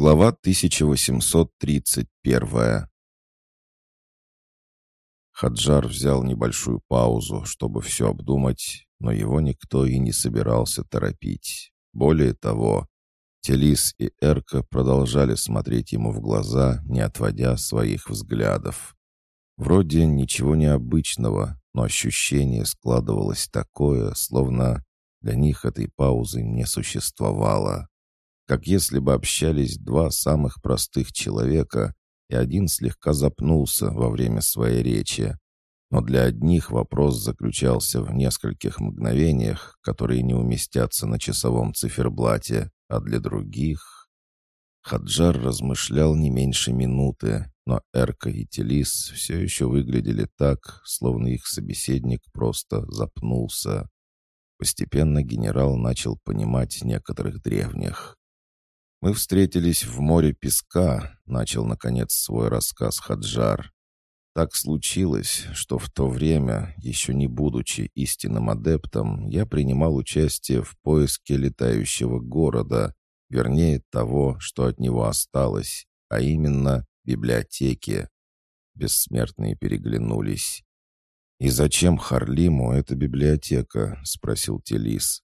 Глава 1831 Хаджар взял небольшую паузу, чтобы все обдумать, но его никто и не собирался торопить. Более того, Телис и Эрка продолжали смотреть ему в глаза, не отводя своих взглядов. Вроде ничего необычного, но ощущение складывалось такое, словно для них этой паузы не существовало как если бы общались два самых простых человека, и один слегка запнулся во время своей речи. Но для одних вопрос заключался в нескольких мгновениях, которые не уместятся на часовом циферблате, а для других... Хаджар размышлял не меньше минуты, но Эрка и Телис все еще выглядели так, словно их собеседник просто запнулся. Постепенно генерал начал понимать некоторых древних. «Мы встретились в море песка», — начал, наконец, свой рассказ Хаджар. «Так случилось, что в то время, еще не будучи истинным адептом, я принимал участие в поиске летающего города, вернее, того, что от него осталось, а именно библиотеки». Бессмертные переглянулись. «И зачем Харлиму эта библиотека?» — спросил Телис.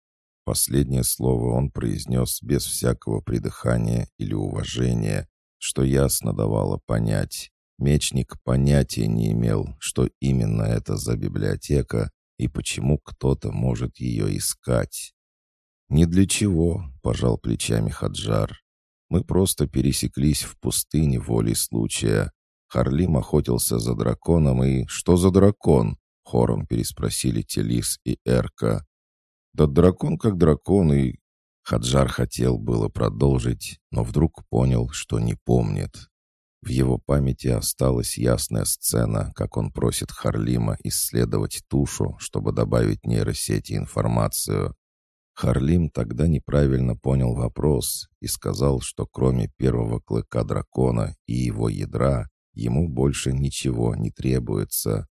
Последнее слово он произнес без всякого придыхания или уважения, что ясно давало понять. Мечник понятия не имел, что именно это за библиотека и почему кто-то может ее искать. «Ни для чего», — пожал плечами Хаджар. «Мы просто пересеклись в пустыне волей случая. Харлим охотился за драконом и... Что за дракон?» — хором переспросили Телис и Эрка. Да дракон как дракон, и... Хаджар хотел было продолжить, но вдруг понял, что не помнит. В его памяти осталась ясная сцена, как он просит Харлима исследовать тушу, чтобы добавить нейросети информацию. Харлим тогда неправильно понял вопрос и сказал, что кроме первого клыка дракона и его ядра, ему больше ничего не требуется.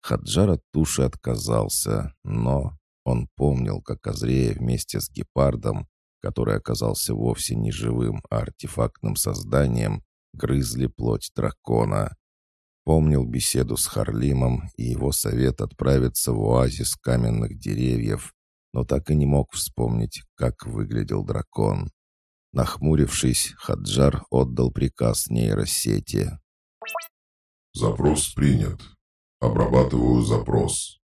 Хаджар от туши отказался, но он помнил, как Азрея вместе с гепардом, который оказался вовсе не живым, а артефактным созданием, грызли плоть дракона. Помнил беседу с Харлимом и его совет отправиться в оазис каменных деревьев, но так и не мог вспомнить, как выглядел дракон. Нахмурившись, Хаджар отдал приказ нейросети. «Запрос принят. Обрабатываю запрос.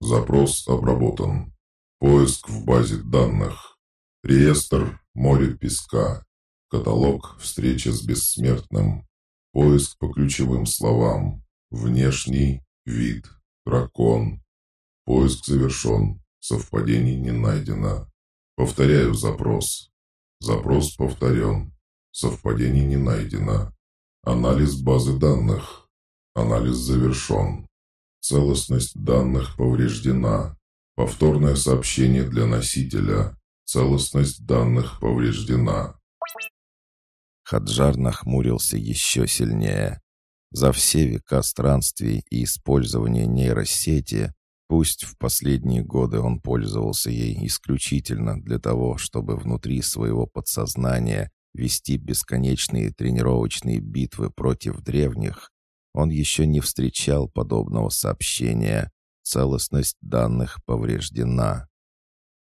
Запрос обработан. Поиск в базе данных. Реестр «Море песка». Каталог «Встреча с бессмертным». Поиск по ключевым словам. Внешний вид. Дракон. Поиск завершен. Совпадений не найдено. Повторяю запрос. Запрос повторен. Совпадений не найдено. Анализ базы данных. Анализ завершен. Целостность данных повреждена. Повторное сообщение для носителя. Целостность данных повреждена. Хаджар нахмурился еще сильнее. За все века странствий и использования нейросети, пусть в последние годы он пользовался ей исключительно для того, чтобы внутри своего подсознания вести бесконечные тренировочные битвы против древних, он еще не встречал подобного сообщения. Целостность данных повреждена.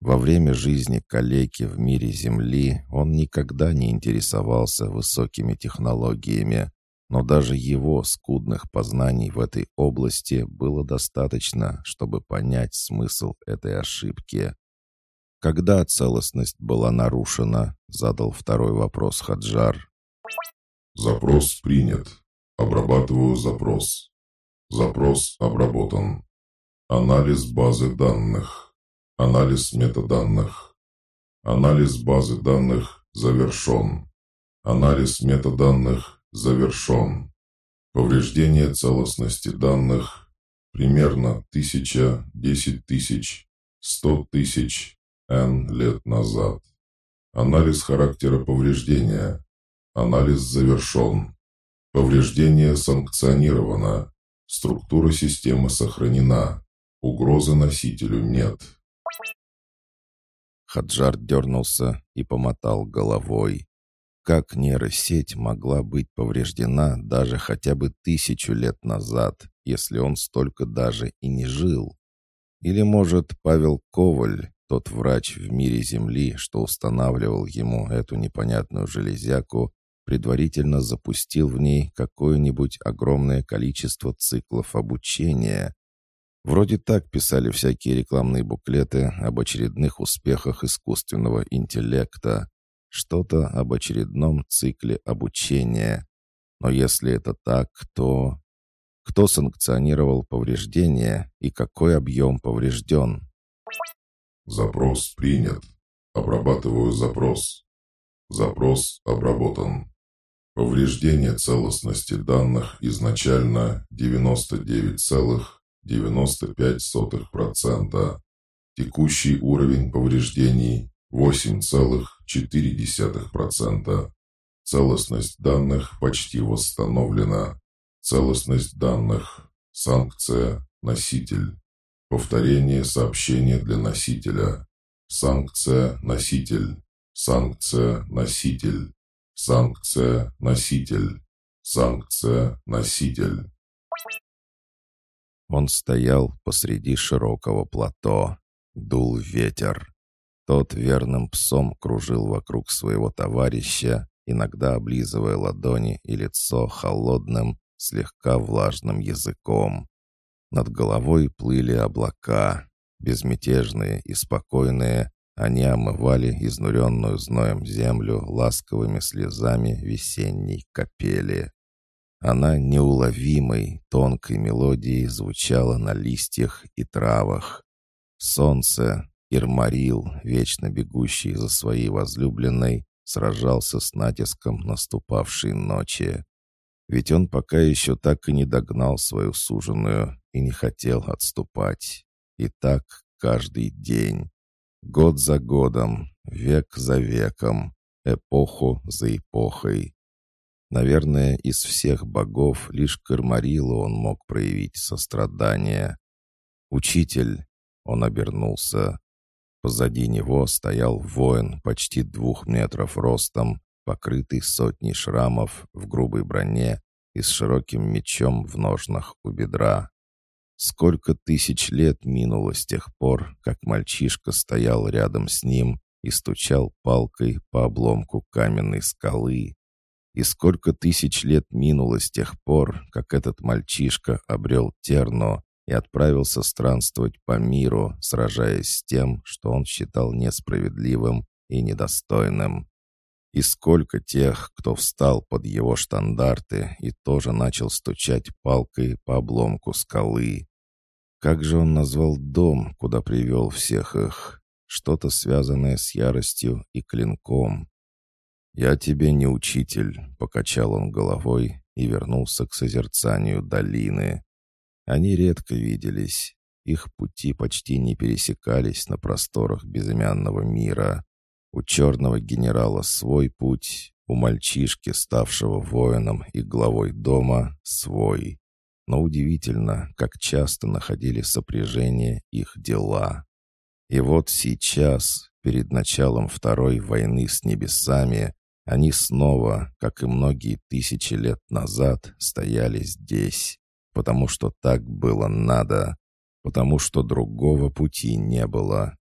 Во время жизни калеки в мире Земли он никогда не интересовался высокими технологиями, но даже его скудных познаний в этой области было достаточно, чтобы понять смысл этой ошибки. «Когда целостность была нарушена?» — задал второй вопрос Хаджар. «Запрос принят. Обрабатываю запрос. Запрос обработан. Анализ базы данных. Анализ метаданных. Анализ базы данных завершен. Анализ метаданных завершен. Повреждение целостности данных примерно тысяча, десять тысяч, сто тысяч N лет назад. Анализ характера повреждения. Анализ завершен. Повреждение санкционировано. Структура системы сохранена. Угрозы носителю нет. Хаджар дернулся и помотал головой. как нейросеть могла быть повреждена даже хотя бы тысячу лет назад, если он столько даже и не жил? Или, может, Павел Коваль, тот врач в мире Земли, что устанавливал ему эту непонятную железяку, предварительно запустил в ней какое-нибудь огромное количество циклов обучения. Вроде так писали всякие рекламные буклеты об очередных успехах искусственного интеллекта, что-то об очередном цикле обучения. Но если это так, то... Кто санкционировал повреждения и какой объем поврежден? Запрос принят. Обрабатываю запрос. Запрос обработан. Повреждение целостности данных изначально 99,95%. Текущий уровень повреждений 8,4%. Целостность данных почти восстановлена. Целостность данных. Санкция. Носитель. Повторение сообщения для носителя. Санкция. Носитель. Санкция. Носитель. Санкция «Носитель». Санкция «Носитель». Он стоял посреди широкого плато. Дул ветер. Тот верным псом кружил вокруг своего товарища, иногда облизывая ладони и лицо холодным, слегка влажным языком. Над головой плыли облака, безмятежные и спокойные, они омывали изнуренную зноем землю ласковыми слезами весенней капели. Она неуловимой, тонкой мелодией звучала на листьях и травах. Солнце, Ирмарил, вечно бегущий за своей возлюбленной, сражался с натиском наступавшей ночи. Ведь он пока еще так и не догнал свою суженую и не хотел отступать. И так каждый день. Год за годом, век за веком, эпоху за эпохой. Наверное, из всех богов лишь Кармарилу он мог проявить сострадание. «Учитель!» — он обернулся. Позади него стоял воин почти двух метров ростом, покрытый сотней шрамов в грубой броне и с широким мечом в ножнах у бедра. Сколько тысяч лет минуло с тех пор, как мальчишка стоял рядом с ним и стучал палкой по обломку каменной скалы. И сколько тысяч лет минуло с тех пор, как этот мальчишка обрел терно и отправился странствовать по миру, сражаясь с тем, что он считал несправедливым и недостойным. И сколько тех, кто встал под его штандарты и тоже начал стучать палкой по обломку скалы. Как же он назвал дом, куда привел всех их? Что-то связанное с яростью и клинком. «Я тебе не учитель», — покачал он головой и вернулся к созерцанию долины. Они редко виделись. Их пути почти не пересекались на просторах безымянного мира. У черного генерала свой путь, у мальчишки, ставшего воином и главой дома, свой. Но удивительно, как часто находили сопряжение их дела. И вот сейчас, перед началом Второй войны с небесами, они снова, как и многие тысячи лет назад, стояли здесь, потому что так было надо, потому что другого пути не было.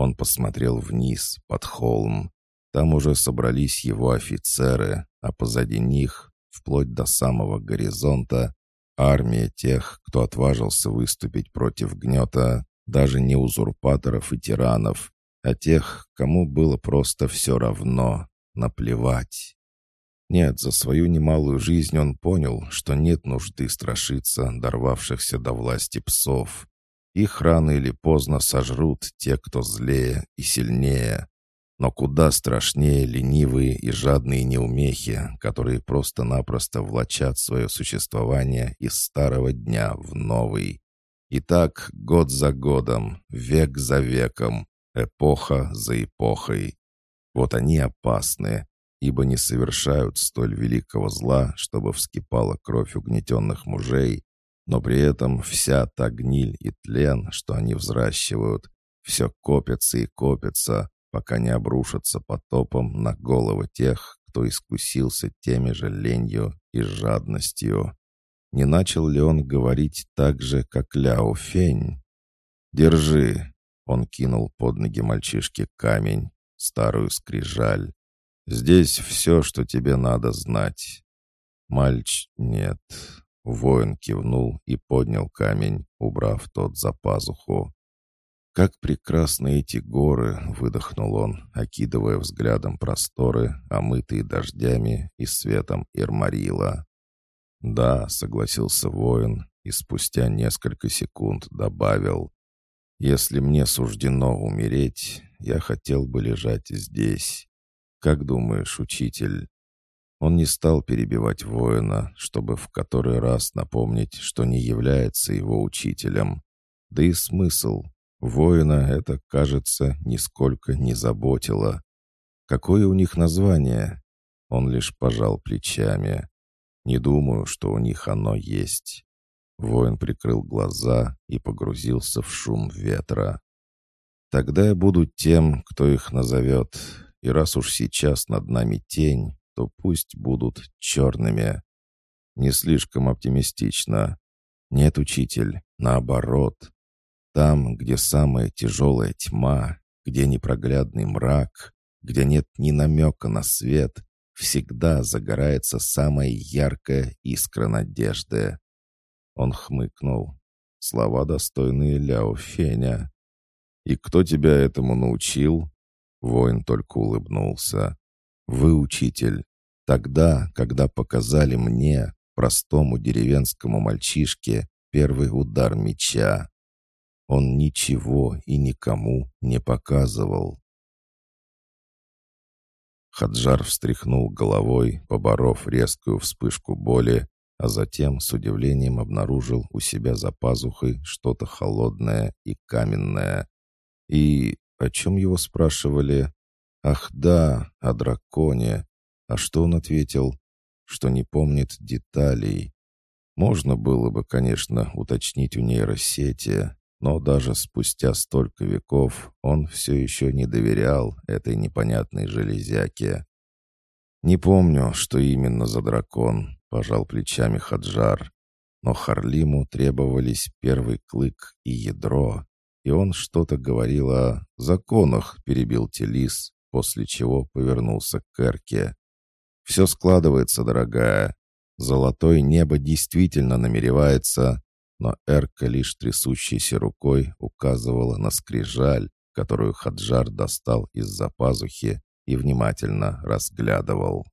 Он посмотрел вниз, под холм. Там уже собрались его офицеры, а позади них, вплоть до самого горизонта, армия тех, кто отважился выступить против гнета, даже не узурпаторов и тиранов, а тех, кому было просто все равно, наплевать. Нет, за свою немалую жизнь он понял, что нет нужды страшиться дорвавшихся до власти псов. Их рано или поздно сожрут те, кто злее и сильнее. Но куда страшнее ленивые и жадные неумехи, которые просто-напросто влачат свое существование из старого дня в новый. И так год за годом, век за веком, эпоха за эпохой. Вот они опасны, ибо не совершают столь великого зла, чтобы вскипала кровь угнетенных мужей, но при этом вся та гниль и тлен, что они взращивают, все копится и копится, пока не обрушатся потопом на головы тех, кто искусился теми же ленью и жадностью. Не начал ли он говорить так же, как Ляо Фень? «Держи!» — он кинул под ноги мальчишке камень, старую скрижаль. «Здесь все, что тебе надо знать». «Мальч... нет». Воин кивнул и поднял камень, убрав тот за пазуху. «Как прекрасны эти горы!» — выдохнул он, окидывая взглядом просторы, омытые дождями и светом Ирмарила. «Да», — согласился воин и спустя несколько секунд добавил. «Если мне суждено умереть, я хотел бы лежать здесь. Как думаешь, учитель?» Он не стал перебивать воина, чтобы в который раз напомнить, что не является его учителем. Да и смысл. Воина это, кажется, нисколько не заботило. Какое у них название? Он лишь пожал плечами. Не думаю, что у них оно есть. Воин прикрыл глаза и погрузился в шум ветра. Тогда я буду тем, кто их назовет. И раз уж сейчас над нами тень, то пусть будут черными. Не слишком оптимистично. Нет, учитель, наоборот. Там, где самая тяжелая тьма, где непроглядный мрак, где нет ни намека на свет, всегда загорается самая яркая искра надежды. Он хмыкнул. Слова достойные Ляо Феня. «И кто тебя этому научил?» Воин только улыбнулся. «Вы, учитель, тогда, когда показали мне, простому деревенскому мальчишке, первый удар меча. Он ничего и никому не показывал. Хаджар встряхнул головой, поборов резкую вспышку боли, а затем с удивлением обнаружил у себя за пазухой что-то холодное и каменное. И о чем его спрашивали? Ах да, о драконе. А что он ответил? Что не помнит деталей. Можно было бы, конечно, уточнить у нейросети, но даже спустя столько веков он все еще не доверял этой непонятной железяке. «Не помню, что именно за дракон», — пожал плечами Хаджар. Но Харлиму требовались первый клык и ядро, и он что-то говорил о законах, перебил Телис, после чего повернулся к Эрке. «Все складывается, дорогая. Золотое небо действительно намеревается...» но Эрка лишь трясущейся рукой указывала на скрижаль, которую Хаджар достал из-за пазухи и внимательно разглядывал.